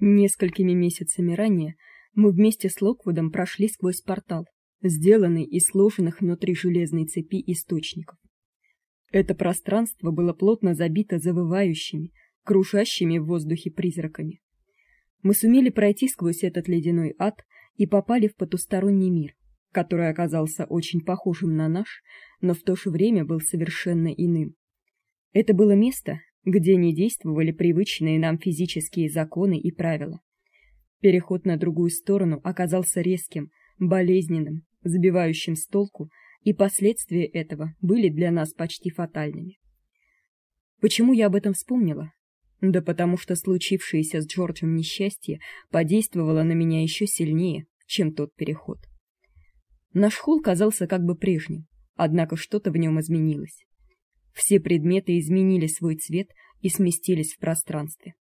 Несколькими месяцами ранее мы вместе с Локвудом прошли сквозь портал, сделанный из сложенных внутри железной цепи источников. Это пространство было плотно забито завывающими, кружащими в воздухе призраками. Мы сумели пройти сквозь этот ледяной ад и попали в потусторонний мир, который оказался очень похожим на наш, но в то же время был совершенно иным. Это было место, где не действовали привычные нам физические законы и правила. Переход на другую сторону оказался резким, болезненным, сбивающим с толку, и последствия этого были для нас почти фатальными. Почему я об этом вспомнила? Да потому что случившееся с Джорджем несчастье подействовало на меня еще сильнее, чем тот переход. Наш холл казался как бы прежним, однако что-то в нем изменилось. Все предметы изменили свой цвет и сместились в пространстве.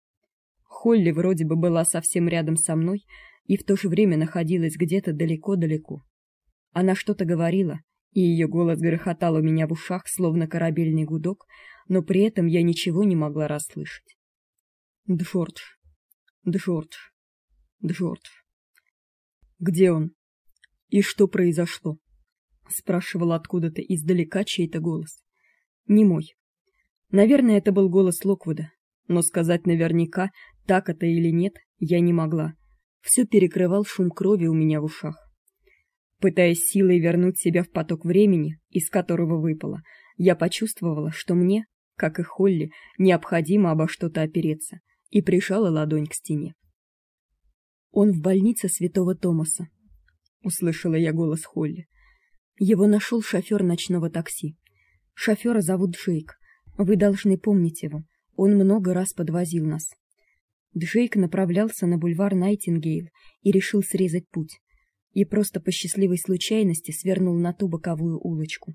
Холли вроде бы была совсем рядом со мной и в то же время находилась где-то далеко-далеко. Она что-то говорила, и ее голос грохотал у меня в ушах, словно корабельный гудок, но при этом я ничего не могла расслышать. Джордж. Джордж. Джордж. Где он? И что произошло? спрашивал откуда-то издалека чей-то голос. Не мой. Наверное, это был голос Локвуда, но сказать наверняка, так это или нет, я не могла. Все перекрывал шум крови у меня в ушах. Пытаясь силой вернуть себя в поток времени, из которого выпало, я почувствовала, что мне, как и Холли, необходимо обо что-то опереться, и прижала ладонь к стене. Он в больнице Святого Томаса, услышала я голос Холли. Его нашел шофер ночного такси. Шофера зовут Джейк. Вы должны помнить его. Он много раз подвозил нас. Джейк направлялся на бульвар Найтингейл и решил срезать путь. И просто по счастливой случайности свернул на ту боковую улочку.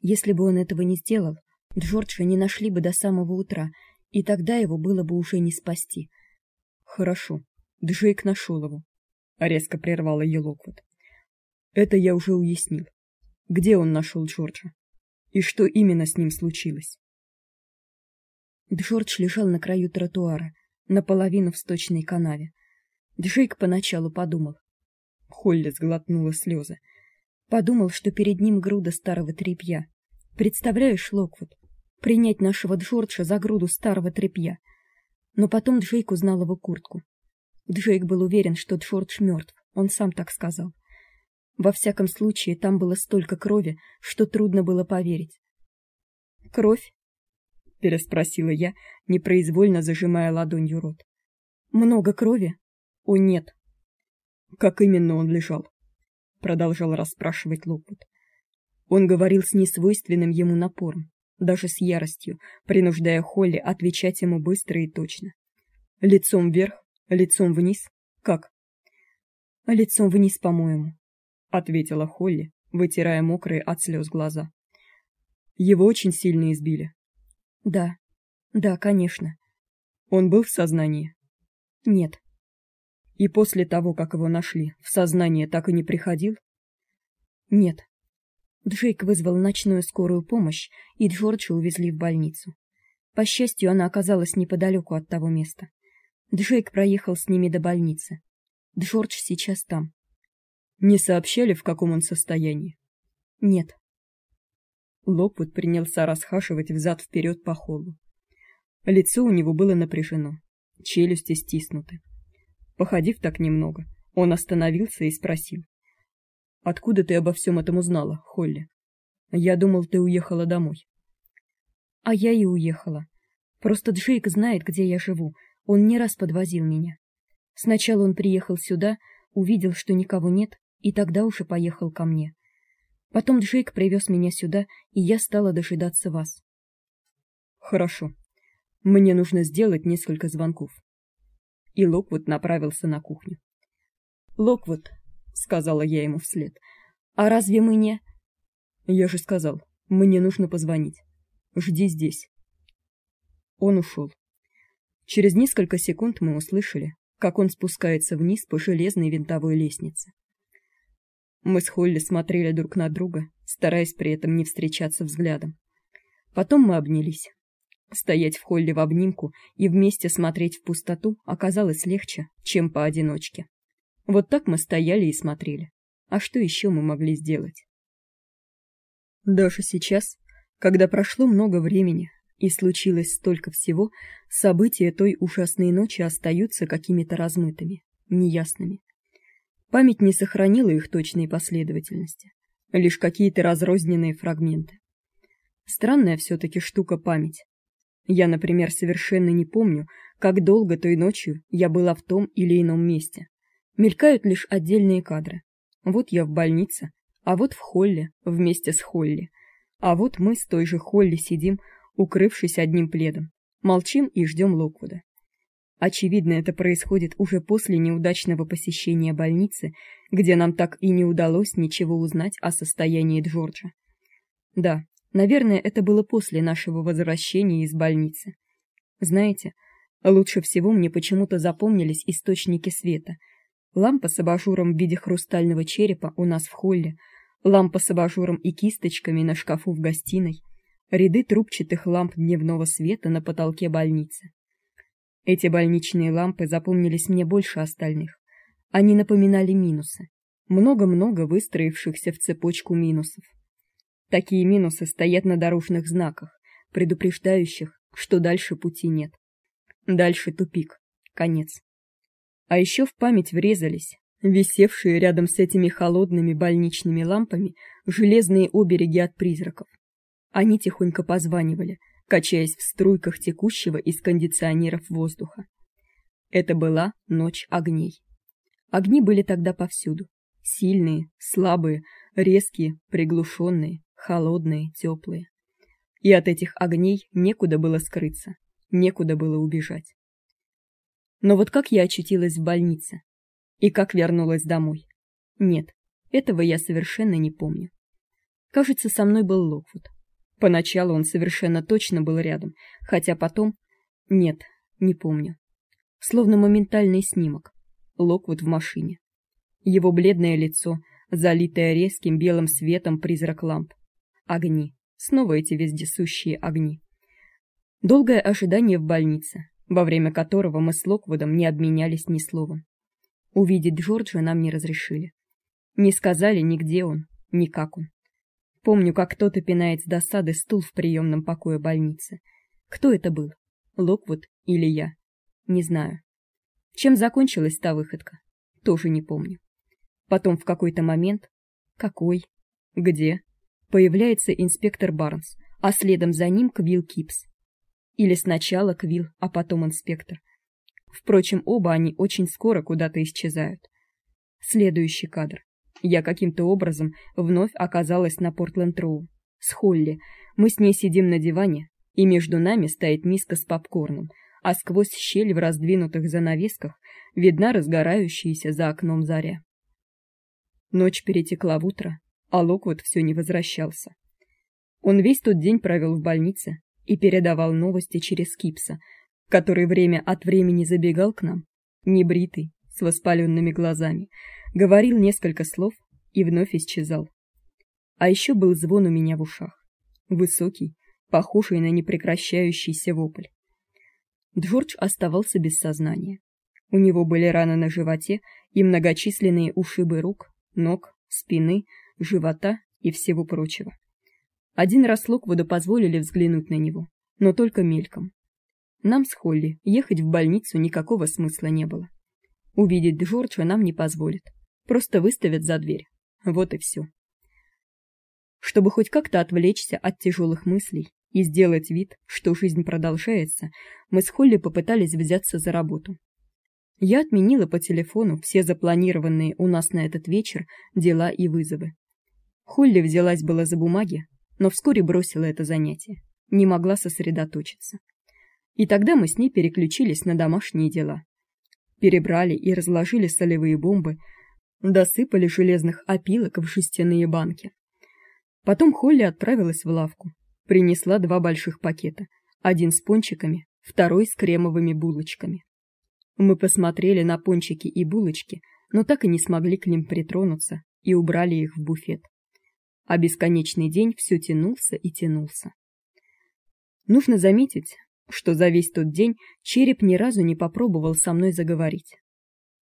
Если бы он этого не сделал, Джорджа не нашли бы до самого утра, и тогда его было бы уже не спасти. Хорошо. Джейк нашел его. резко прервала ее Локвуд. Это я уже уяснил. Где он нашел Джорджа? И что именно с ним случилось? Джордж лежал на краю тротуара, наполовину в сточной канаве. Джейк поначалу подумал. Холли сглотнула слезы. Подумал, что перед ним груда старого тряпья. Представляешь, Локвуд, принять нашего Джорджа за груду старого тряпья. Но потом Джейк узнал его куртку. Джейк был уверен, что Джордж мертв. Он сам так сказал. Во всяком случае, там было столько крови, что трудно было поверить. Кровь? переспросила я, непроизвольно зажимая ладонью рот. Много крови? О, нет. Как именно он лежал? продолжал расспрашивать Лопут. Он говорил с несвойственным ему напором, даже с яростью, принуждая Холли отвечать ему быстро и точно. Лицом вверх, лицом вниз. Как? Лицом вниз, по-моему, ответила Холли, вытирая мокрые от слез глаза. Его очень сильно избили. Да. Да, конечно. Он был в сознании? Нет. И после того, как его нашли, в сознание так и не приходил? Нет. Джейк вызвал ночную скорую помощь, и Джорджа увезли в больницу. По счастью, она оказалась неподалеку от того места. Джейк проехал с ними до больницы. Джордж сейчас там. Не сообщали, в каком он состоянии? Нет. Локвуд принялся расхаживать взад вперед по холлу. Лицо у него было напряжено, челюсти стиснуты. Походив так немного, он остановился и спросил: "Откуда ты обо всем этом узнала, Холли? Я думал, ты уехала домой". А я и уехала. Просто Джейк знает, где я живу. Он не раз подвозил меня. Сначала он приехал сюда, увидел, что никого нет, и тогда уже поехал ко мне. Потом Джейк привез меня сюда, и я стала дожидаться вас. Хорошо. Мне нужно сделать несколько звонков. И Локвуд направился на кухню. Локвуд, сказала я ему вслед. А разве мы не Я же сказал, мне нужно позвонить. Жди здесь. Он ушел. Через несколько секунд мы услышали, как он спускается вниз по железной винтовой лестнице. Мы с Холли смотрели друг на друга, стараясь при этом не встречаться взглядом. Потом мы обнялись. Стоять в холле в обнимку и вместе смотреть в пустоту оказалось легче, чем поодиночке. Вот так мы стояли и смотрели. А что еще мы могли сделать? Даже сейчас, когда прошло много времени и случилось столько всего, события той ужасной ночи остаются какими-то размытыми, неясными. Память не сохранила их точной последовательности, лишь какие-то разрозненные фрагменты. Странная все таки штука память. Я, например, совершенно не помню, как долго той ночью я была в том или ином месте. Мелькают лишь отдельные кадры. Вот я в больнице, а вот в холле вместе с Холли. А вот мы с той же Холли сидим, укрывшись одним пледом, молчим и ждем Локвуда. Очевидно, это происходит уже после неудачного посещения больницы, где нам так и не удалось ничего узнать о состоянии Джорджа. Да, Наверное, это было после нашего возвращения из больницы. Знаете, лучше всего мне почему-то запомнились источники света. Лампа с абажуром в виде хрустального черепа у нас в холле, лампа с абажуром и кисточками на шкафу в гостиной, ряды трубчатых ламп дневного света на потолке больницы. Эти больничные лампы запомнились мне больше остальных. Они напоминали минусы, много-много выстроившихся в цепочку минусов. Такие минусы стоят на дорожных знаках, предупреждающих, что дальше пути нет. Дальше тупик, конец. А еще в память врезались висевшие рядом с этими холодными больничными лампами железные обереги от призраков. Они тихонько позванивали, качаясь в струйках текущего из кондиционеров воздуха. Это была ночь огней. Огни были тогда повсюду: сильные, слабые, резкие, приглушенные, холодные, теплые. И от этих огней некуда было скрыться, некуда было убежать. Но вот как я очутилась в больнице и как вернулась домой? Нет, этого я совершенно не помню. Кажется, со мной был Локвуд. Поначалу он совершенно точно был рядом, хотя потом нет, не помню. Словно моментальный снимок. Локвуд в машине. Его бледное лицо, залитое резким белым светом призрак ламп. Огни. Снова эти вездесущие огни. Долгое ожидание в больнице, во время которого мы с Локвудом не обменялись ни словом. Увидеть Джорджа нам не разрешили. Не сказали ни где он, ни как он. Помню, как кто-то пинает с досады стул в приемном покое больницы. Кто это был? Локвуд или я? Не знаю. Чем закончилась та выходка? Тоже не помню. Потом в какой-то момент, какой, где, появляется инспектор Барнс, а следом за ним Квилл Кипс. Или сначала Квилл, а потом инспектор. Впрочем, оба они очень скоро куда-то исчезают. Следующий кадр. Я каким-то образом вновь оказалась на Портленд-Роу. С Холли. Мы с ней сидим на диване, и между нами стоит миска с попкорном, а сквозь щель в раздвинутых занавесках видна разгорающаяся за окном заря. Ночь перетекла в утро, а Локвуд все не возвращался. Он весь тот день провел в больнице и передавал новости через Кипса, который время от времени забегал к нам, небритый, с воспаленными глазами, говорил несколько слов и вновь исчезал. А еще был звон у меня в ушах, высокий, похожий на непрекращающийся вопль. Джордж оставался без сознания. У него были раны на животе и многочисленные ушибы рук, ног, спины, живота и всего прочего. Один раз Локвуду позволили взглянуть на него, но только мельком. Нам с Холли ехать в больницу никакого смысла не было. Увидеть Джорджа нам не позволят. Просто выставят за дверь. Вот и все. Чтобы хоть как-то отвлечься от тяжелых мыслей и сделать вид, что жизнь продолжается, мы с Холли попытались взяться за работу. Я отменила по телефону все запланированные у нас на этот вечер дела и вызовы. Холли взялась было за бумаги, но вскоре бросила это занятие. Не могла сосредоточиться. И тогда мы с ней переключились на домашние дела. Перебрали и разложили солевые бомбы, досыпали железных опилок в жестяные банки. Потом Холли отправилась в лавку, принесла два больших пакета, один с пончиками, второй с кремовыми булочками. Мы посмотрели на пончики и булочки, но так и не смогли к ним притронуться и убрали их в буфет а бесконечный день все тянулся и тянулся. Нужно заметить, что за весь тот день череп ни разу не попробовал со мной заговорить.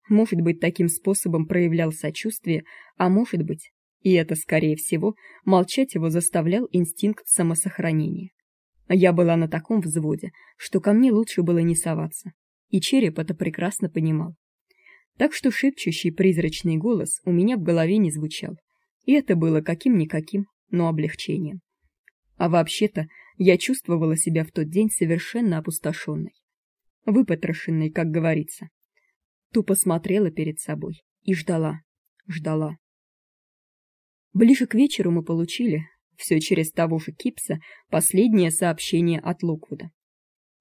Может быть, таким способом проявлял сочувствие, а может быть, и это скорее всего, молчать его заставлял инстинкт самосохранения. Я была на таком взводе, что ко мне лучше было не соваться, и череп это прекрасно понимал. Так что шепчущий призрачный голос у меня в голове не звучал, и это было каким-никаким, но облегчением. А вообще-то, я чувствовала себя в тот день совершенно опустошенной, выпотрошенной, как говорится. Тупо смотрела перед собой и ждала, ждала. Ближе к вечеру мы получили, все через того же Кипса, последнее сообщение от Локвуда.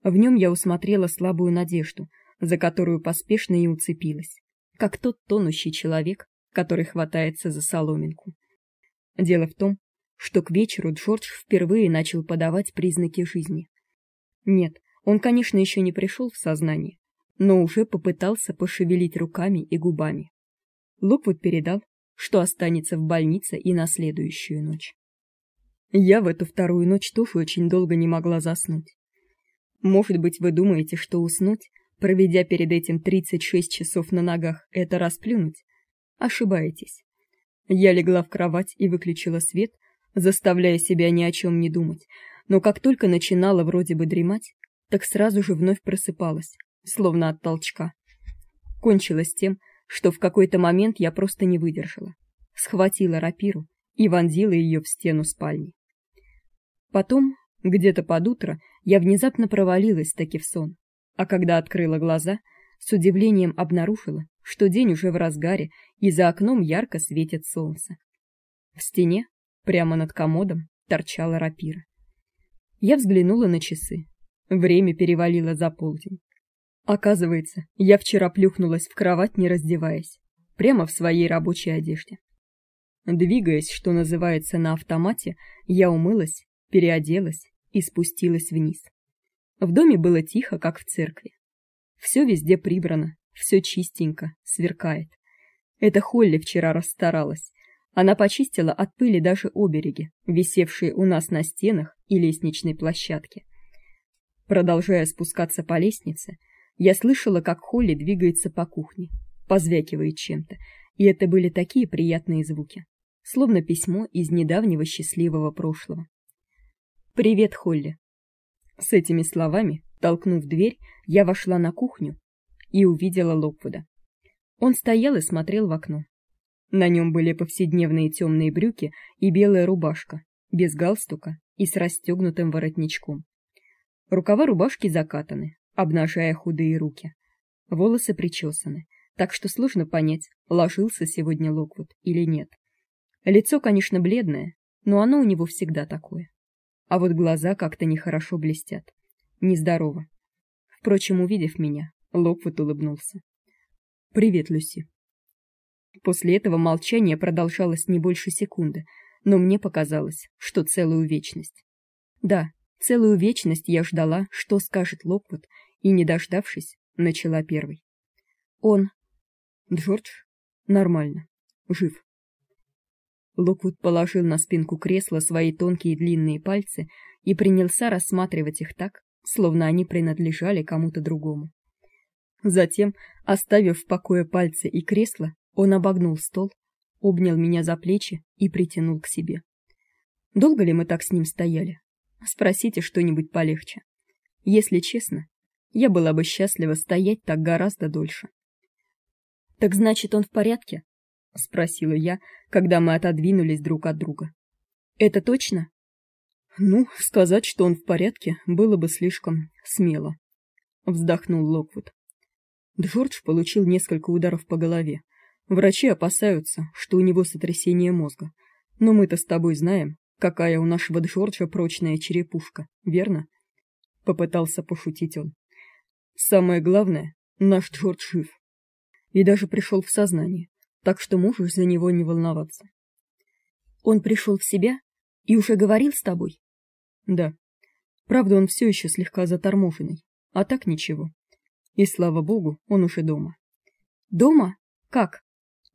В нем я усмотрела слабую надежду, за которую поспешно и уцепилась, как тот тонущий человек, который хватается за соломинку. Дело в том, что к вечеру Джордж впервые начал подавать признаки жизни. Нет, он, конечно, еще не пришел в сознание, но уже попытался пошевелить руками и губами. Локвуд передал, что останется в больнице и на следующую ночь. Я в эту вторую ночь тоже очень долго не могла заснуть. Может быть, вы думаете, что уснуть, проведя перед этим 36 часов на ногах, это расплюнуть? Ошибаетесь. Я легла в кровать и выключила свет, заставляя себя ни о чем не думать. Но как только начинала вроде бы дремать, так сразу же вновь просыпалась, словно от толчка. Кончилось тем, что в какой-то момент я просто не выдержала. Схватила рапиру и вонзила ее в стену спальни. Потом, где-то под утро, я внезапно провалилась таки в сон, а когда открыла глаза, с удивлением обнаружила, что день уже в разгаре, и за окном ярко светит солнце. В стене, прямо над комодом, торчала рапира. Я взглянула на часы. Время перевалило за полдень. Оказывается, я вчера плюхнулась в кровать, не раздеваясь, прямо в своей рабочей одежде. Двигаясь, что называется, на автомате, я умылась переоделась и спустилась вниз. В доме было тихо, как в церкви. Все везде прибрано, все чистенько, сверкает. Это Холли вчера расстаралась. Она почистила от пыли даже обереги, висевшие у нас на стенах и лестничной площадке. Продолжая спускаться по лестнице, я слышала, как Холли двигается по кухне, позвякивает чем-то, и это были такие приятные звуки, словно письмо из недавнего счастливого прошлого. Привет, Холли. С этими словами, толкнув дверь, я вошла на кухню и увидела Локвуда. Он стоял и смотрел в окно. На нем были повседневные темные брюки и белая рубашка, без галстука и с расстегнутым воротничком. Рукава рубашки закатаны, обнажая худые руки. Волосы причесаны, так что сложно понять, ложился сегодня Локвуд или нет. Лицо, конечно, бледное, но оно у него всегда такое а вот глаза как-то нехорошо блестят. Нездорово. Впрочем, увидев меня, Локвуд улыбнулся. Привет, Люси. После этого молчание продолжалось не больше секунды, но мне показалось, что целую вечность. Да, целую вечность я ждала, что скажет Локвуд, и не дождавшись, начала первой. Он Джордж нормально, жив. Локвуд положил на спинку кресла свои тонкие длинные пальцы и принялся рассматривать их так, словно они принадлежали кому-то другому. Затем, оставив в покое пальцы и кресло, он обогнул стол, обнял меня за плечи и притянул к себе. Долго ли мы так с ним стояли? Спросите что-нибудь полегче. Если честно, я была бы счастлива стоять так гораздо дольше. Так значит, он в порядке? спросила я, когда мы отодвинулись друг от друга. Это точно? Ну, сказать, что он в порядке, было бы слишком смело, вздохнул Локвуд. Джордж получил несколько ударов по голове. Врачи опасаются, что у него сотрясение мозга. Но мы-то с тобой знаем, какая у нашего Джорджа прочная черепушка, верно? Попытался пошутить он. Самое главное, наш Джордж жив. И даже пришел в сознание так что можешь за него не волноваться. Он пришел в себя и уже говорил с тобой? Да. Правда, он все еще слегка заторможенный, а так ничего. И слава богу, он уже дома. Дома? Как?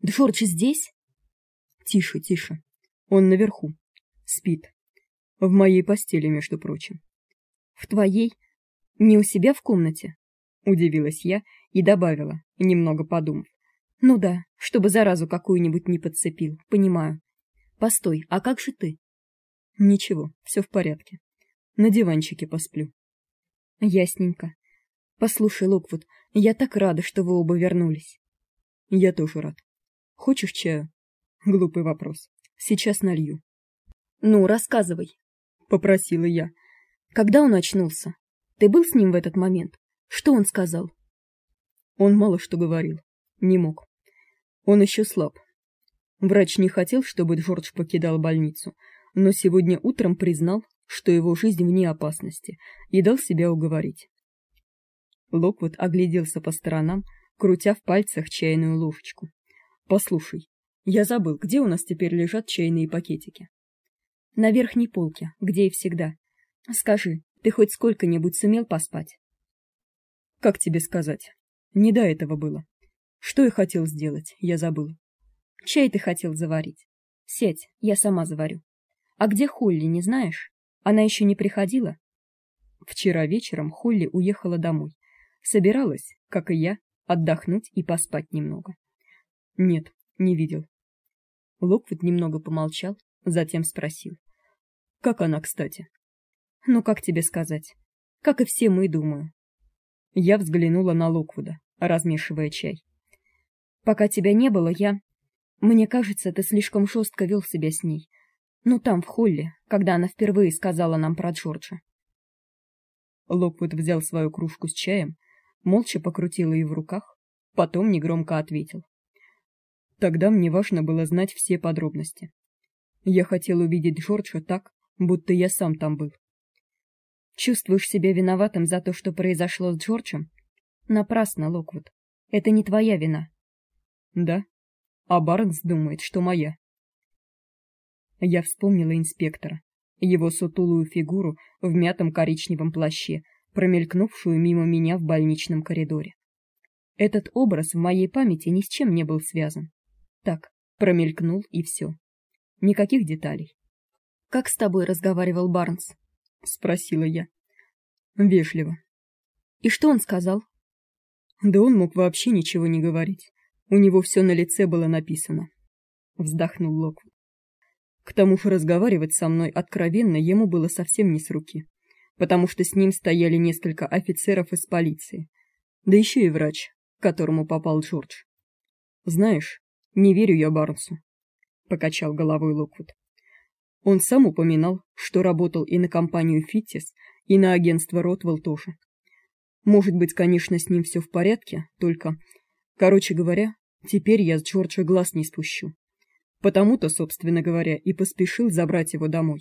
Джордж здесь? Тише, тише. Он наверху. Спит. В моей постели, между прочим. В твоей? Не у себя в комнате, удивилась я и добавила, немного подумав. Ну да, чтобы заразу какую-нибудь не подцепил, понимаю. Постой, а как же ты? Ничего, все в порядке. На диванчике посплю. Ясненько. Послушай, Локвуд, я так рада, что вы оба вернулись. Я тоже рад. Хочешь чаю? Глупый вопрос. Сейчас налью. Ну, рассказывай, попросила я. Когда он очнулся? Ты был с ним в этот момент? Что он сказал? Он мало что говорил. Не мог. Он еще слаб. Врач не хотел, чтобы Джордж покидал больницу, но сегодня утром признал, что его жизнь вне опасности, и дал себя уговорить. Локвуд огляделся по сторонам, крутя в пальцах чайную ложечку. Послушай, я забыл, где у нас теперь лежат чайные пакетики. На верхней полке, где и всегда. Скажи, ты хоть сколько-нибудь сумел поспать? Как тебе сказать? Не до этого было. Что я хотел сделать, я забыл. Чай ты хотел заварить. Сядь, я сама заварю. А где Холли, не знаешь? Она еще не приходила? Вчера вечером Холли уехала домой. Собиралась, как и я, отдохнуть и поспать немного. Нет, не видел. Локвуд немного помолчал, затем спросил: "Как она, кстати?" "Ну как тебе сказать? Как и все мы, думаю". Я взглянула на Локвуда, размешивая чай. Пока тебя не было, я Мне кажется, ты слишком жестко вел себя с ней. Ну там в холле, когда она впервые сказала нам про Джорджа. Локвуд взял свою кружку с чаем, молча покрутил ее в руках, потом негромко ответил: Тогда мне важно было знать все подробности. Я хотел увидеть Джорджа так, будто я сам там был. Чувствуешь себя виноватым за то, что произошло с Джорджем? Напрасно, Локвуд. Это не твоя вина. Да. А Барнс думает, что моя. Я вспомнила инспектора, его сутулую фигуру в мятом коричневом плаще, промелькнувшую мимо меня в больничном коридоре. Этот образ в моей памяти ни с чем не был связан. Так, промелькнул и все. Никаких деталей. Как с тобой разговаривал Барнс? спросила я. Вежливо. И что он сказал? Да он мог вообще ничего не говорить. У него все на лице было написано. Вздохнул Локвуд. К тому же разговаривать со мной откровенно ему было совсем не с руки, потому что с ним стояли несколько офицеров из полиции, да еще и врач, к которому попал Джордж. Знаешь, не верю я Барнсу, покачал головой Локвуд. Он сам упоминал, что работал и на компанию Фиттис, и на агентство Ротвелл тоже. Может быть, конечно, с ним все в порядке, только, короче говоря, теперь я с Джорджа глаз не спущу. Потому-то, собственно говоря, и поспешил забрать его домой.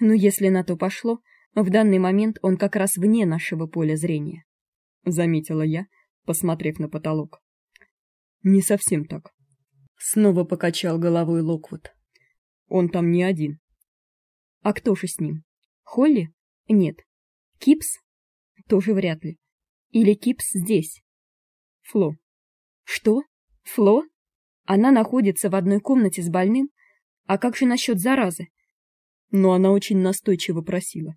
Ну, если на то пошло, в данный момент он как раз вне нашего поля зрения, заметила я, посмотрев на потолок. Не совсем так. Снова покачал головой Локвуд. Он там не один. А кто же с ним? Холли? Нет. Кипс? Тоже вряд ли. Или Кипс здесь? Фло. Что? Фло? Она находится в одной комнате с больным? А как же насчет заразы? Но она очень настойчиво просила.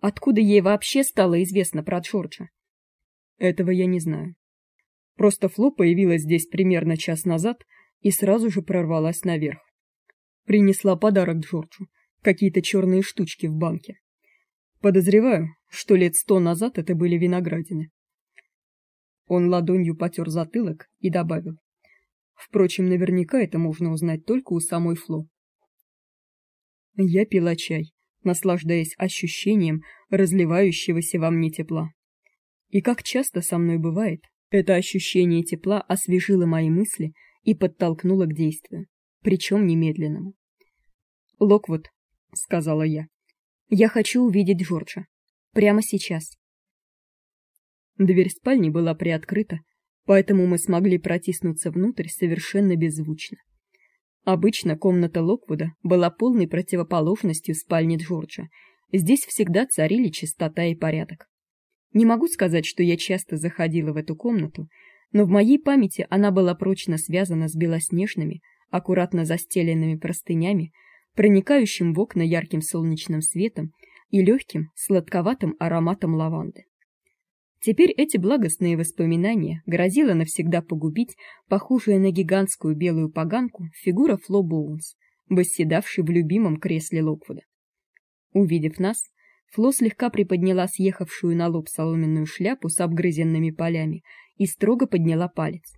Откуда ей вообще стало известно про Джорджа? Этого я не знаю. Просто Фло появилась здесь примерно час назад и сразу же прорвалась наверх. Принесла подарок Джорджу, какие-то черные штучки в банке. Подозреваю, что лет сто назад это были виноградины. Он ладонью потер затылок и добавил: Впрочем, наверняка это можно узнать только у самой Фло. Я пила чай, наслаждаясь ощущением разливающегося во мне тепла. И как часто со мной бывает, это ощущение тепла освежило мои мысли и подтолкнуло к действию, причем немедленному. "Локвуд", сказала я. "Я хочу увидеть Джорджа. Прямо сейчас". Дверь спальни была приоткрыта, поэтому мы смогли протиснуться внутрь совершенно беззвучно. Обычно комната Локвуда была полной противоположностью спальне Джорджа. Здесь всегда царили чистота и порядок. Не могу сказать, что я часто заходила в эту комнату, но в моей памяти она была прочно связана с белоснежными, аккуратно застеленными простынями, проникающим в окна ярким солнечным светом, и легким, сладковатым ароматом лаванды. Теперь эти благостные воспоминания грозило навсегда погубить похожая на гигантскую белую поганку фигура Фло Боунс, в любимом кресле Локвуда. Увидев нас, Фло слегка приподняла съехавшую на лоб соломенную шляпу с обгрызенными полями и строго подняла палец.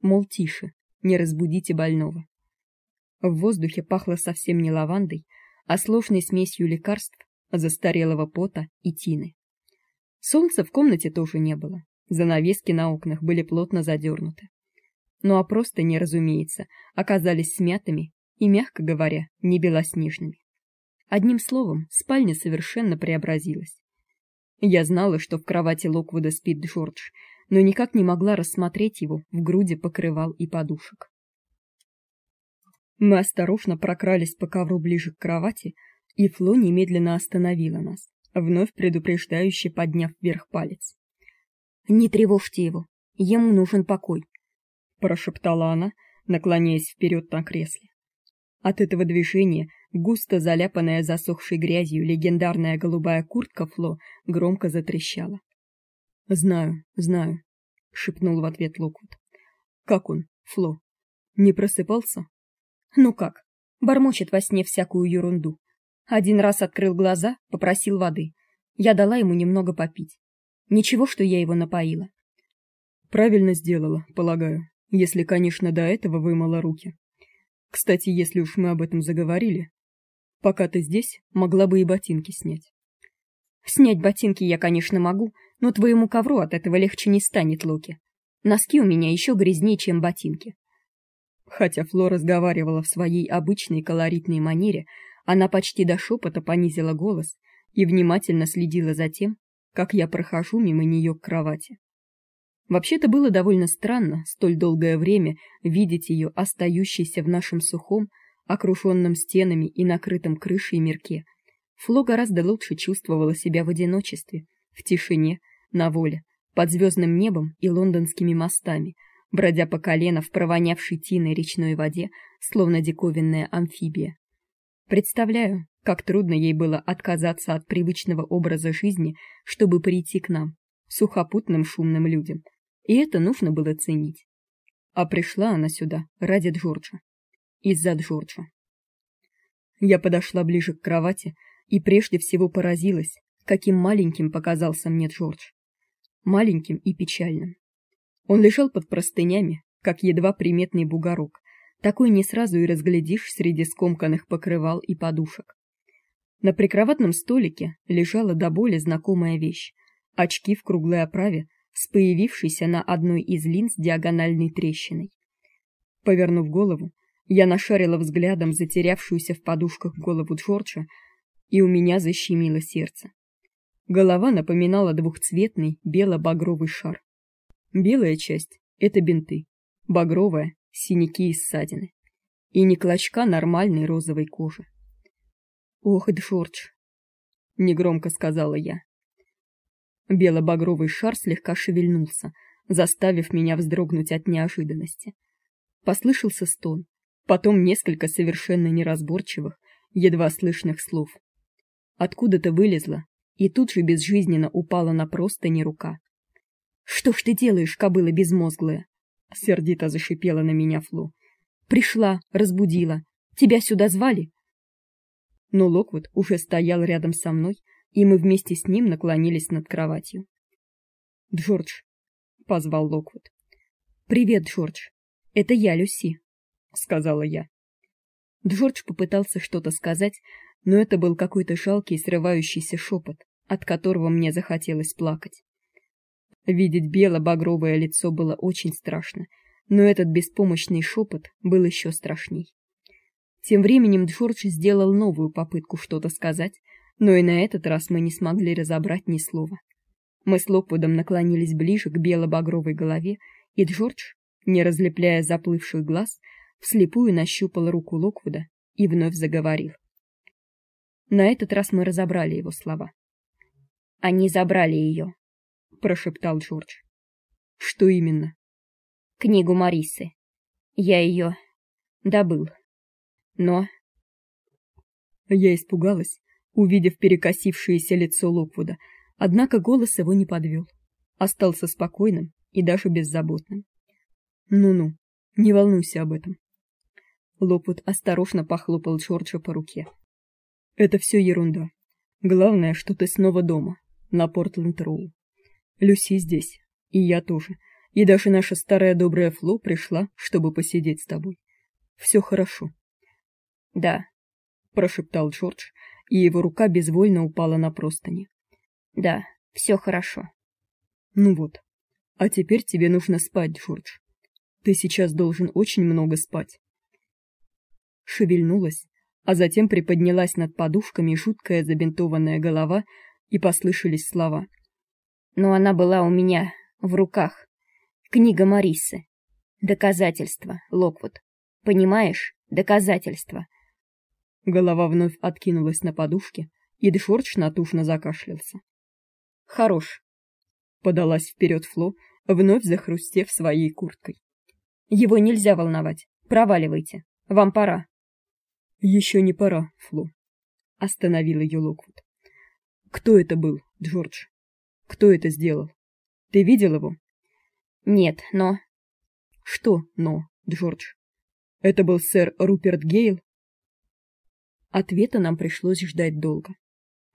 Мол, тише, не разбудите больного. В воздухе пахло совсем не лавандой, а сложной смесью лекарств, застарелого пота и тины. Солнца в комнате тоже не было. Занавески на окнах были плотно задернуты. Ну а просто не разумеется, оказались смятыми и, мягко говоря, не белоснежными. Одним словом, спальня совершенно преобразилась. Я знала, что в кровати Локвуда спит Джордж, но никак не могла рассмотреть его в груди покрывал и подушек. Мы осторожно прокрались по ковру ближе к кровати, и Фло немедленно остановила нас, вновь предупреждающе подняв вверх палец. Не тревожьте его, ему нужен покой, прошептала она, наклоняясь вперед на кресле. От этого движения густо заляпанная засохшей грязью легендарная голубая куртка Фло громко затрещала. "Знаю, знаю", шепнул в ответ Локвуд. "Как он, Фло? Не просыпался?" "Ну как? Бормочет во сне всякую ерунду. Один раз открыл глаза, попросил воды. Я дала ему немного попить. Ничего, что я его напоила. Правильно сделала, полагаю, если, конечно, до этого вымыла руки. Кстати, если уж мы об этом заговорили, пока ты здесь, могла бы и ботинки снять. Снять ботинки я, конечно, могу, но твоему ковру от этого легче не станет, Локи. Носки у меня еще грязнее, чем ботинки. Хотя Фло разговаривала в своей обычной колоритной манере, она почти до шепота понизила голос и внимательно следила за тем, как я прохожу мимо нее к кровати. Вообще-то было довольно странно столь долгое время видеть ее остающейся в нашем сухом, окруженном стенами и накрытом крышей мирке. Фло гораздо лучше чувствовала себя в одиночестве, в тишине, на воле, под звездным небом и лондонскими мостами, бродя по колено в провонявшей тиной речной воде, словно диковинная амфибия. Представляю, как трудно ей было отказаться от привычного образа жизни, чтобы прийти к нам, сухопутным шумным людям, и это нужно было ценить. А пришла она сюда ради Джорджа. Из-за Джорджа. Я подошла ближе к кровати и прежде всего поразилась, каким маленьким показался мне Джордж. Маленьким и печальным. Он лежал под простынями, как едва приметный бугорок. Такой не сразу и разглядишь среди скомканных покрывал и подушек. На прикроватном столике лежала до боли знакомая вещь очки в круглой оправе с появившейся на одной из линз диагональной трещиной. Повернув голову, я нашарила взглядом затерявшуюся в подушках голову Джорджа, и у меня защемило сердце. Голова напоминала двухцветный бело-багровый шар. Белая часть это бинты, багровая синяки и ссадины. И не клочка нормальной розовой кожи. Ох, Джордж, негромко сказала я. Бело-багровый шар слегка шевельнулся, заставив меня вздрогнуть от неожиданности. Послышался стон, потом несколько совершенно неразборчивых, едва слышных слов. Откуда-то вылезла и тут же безжизненно упала на простыни рука. Что ж ты делаешь, кобыла безмозглая? сердито зашипела на меня Фло. Пришла, разбудила. Тебя сюда звали? Но Локвуд уже стоял рядом со мной и мы вместе с ним наклонились над кроватью. "Джордж", позвал Локвуд. "Привет, Джордж. Это я, Люси", сказала я. Джордж попытался что-то сказать, но это был какой-то жалкий срывающийся шепот, от которого мне захотелось плакать. Видеть бело-багровое лицо было очень страшно, но этот беспомощный шепот был еще страшней. Тем временем Джордж сделал новую попытку что-то сказать, но и на этот раз мы не смогли разобрать ни слова. Мы с Локвудом наклонились ближе к бело-багровой голове, и Джордж, не разлепляя заплывших глаз, вслепую нащупал руку Локвуда и вновь заговорил. На этот раз мы разобрали его слова. Они забрали ее, прошептал Джордж. Что именно? Книгу Марисы. Я ее добыл. Но я испугалась, увидев перекосившееся лицо Локвуда, однако голос его не подвел. Остался спокойным и даже беззаботным. Ну-ну, не волнуйся об этом. Локвуд осторожно похлопал Джорджа по руке. Это все ерунда. Главное, что ты снова дома, на Портленд-Роу. Люси здесь, и я тоже. И даже наша старая добрая Фло пришла, чтобы посидеть с тобой. Все хорошо. Да, прошептал Джордж, и его рука безвольно упала на простыни. Да, все хорошо. Ну вот. А теперь тебе нужно спать, Джордж. Ты сейчас должен очень много спать. Шевельнулась, а затем приподнялась над подушками жуткая забинтованная голова, и послышались слова. Но она была у меня в руках. Книга Марисы. Доказательства, Локвуд. Понимаешь? Доказательства. Голова вновь откинулась на подушке, и Джордж натужно закашлялся. Хорош. Подалась вперед Фло, вновь захрустев своей курткой. Его нельзя волновать. Проваливайте. Вам пора. Еще не пора, Фло. Остановил ее Локвуд. Кто это был, Джордж? Кто это сделал? Ты видел его? Нет, но Что, но, Джордж? Это был сэр Руперт Гейл? Ответа нам пришлось ждать долго.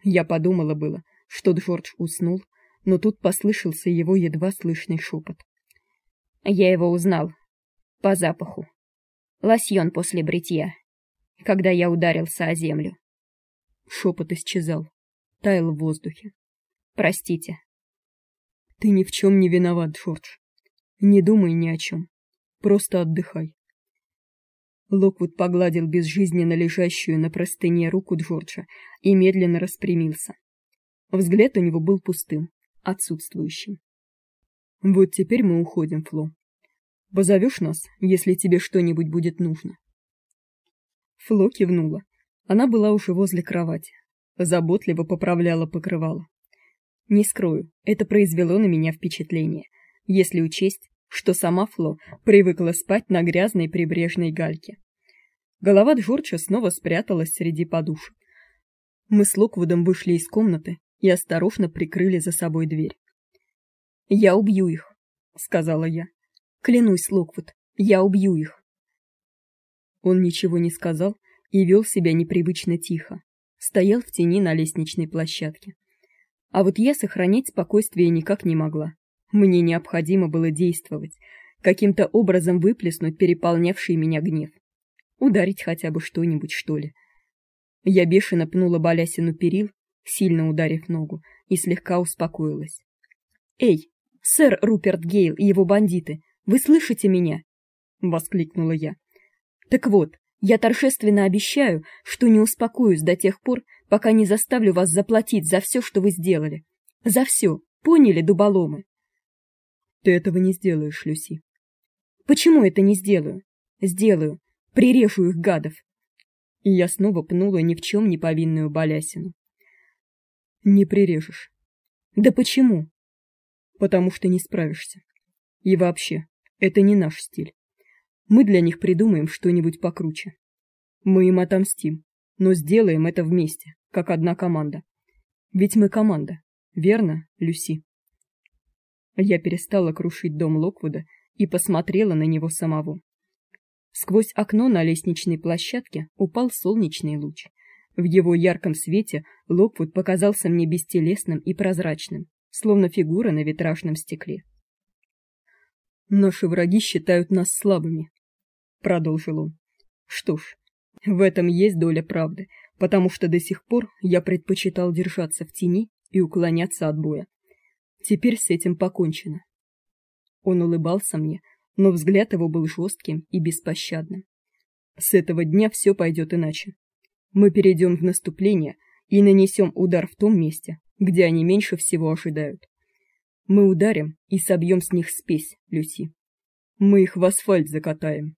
Я подумала было, что Джордж уснул, но тут послышался его едва слышный шепот. Я его узнал по запаху. Лосьон после бритья когда я ударился о землю. Шепот исчезал, таял в воздухе. Простите. Ты ни в чем не виноват, Джордж. Не думай ни о чем. Просто отдыхай. Локвуд погладил безжизненно лежащую на простыне руку Джорджа и медленно распрямился. Взгляд у него был пустым, отсутствующим. Вот теперь мы уходим, Фло. Позовешь нас, если тебе что-нибудь будет нужно. Фло кивнула. Она была уже возле кровати, заботливо поправляла покрывало. Не скрою, это произвело на меня впечатление, если учесть, что сама Фло привыкла спать на грязной прибрежной гальке. Голова Джорджа снова спряталась среди подушек. Мы с Локвудом вышли из комнаты и осторожно прикрыли за собой дверь. "Я убью их", сказала я. "Клянусь, Локвуд, я убью их". Он ничего не сказал и вел себя непривычно тихо. Стоял в тени на лестничной площадке. А вот я сохранять спокойствие никак не могла. Мне необходимо было действовать, каким-то образом выплеснуть переполнявший меня гнев. Ударить хотя бы что-нибудь, что ли. Я бешено пнула балясину перил, сильно ударив ногу, и слегка успокоилась. "Эй, сэр Руперт Гейл и его бандиты, вы слышите меня?" воскликнула я. Так вот, я торжественно обещаю, что не успокоюсь до тех пор, пока не заставлю вас заплатить за все, что вы сделали. За все. Поняли, дуболомы? Ты этого не сделаешь, Люси. Почему это не сделаю? Сделаю. Прирежу их гадов. И я снова пнула ни в чем не повинную балясину. Не прирежешь. Да почему? Потому что не справишься. И вообще, это не наш стиль. Мы для них придумаем что-нибудь покруче. Мы им отомстим, но сделаем это вместе, как одна команда. Ведь мы команда, верно, Люси? Я перестала крушить дом Локвуда и посмотрела на него самого. Сквозь окно на лестничной площадке упал солнечный луч. В его ярком свете Локвуд показался мне бестелесным и прозрачным, словно фигура на витражном стекле. Наши враги считают нас слабыми, продолжил он. Что ж, в этом есть доля правды, потому что до сих пор я предпочитал держаться в тени и уклоняться от боя. Теперь с этим покончено. Он улыбался мне, но взгляд его был жестким и беспощадным. С этого дня все пойдет иначе. Мы перейдем в наступление и нанесем удар в том месте, где они меньше всего ожидают. Мы ударим и собьем с них спесь, Люси. Мы их в асфальт закатаем.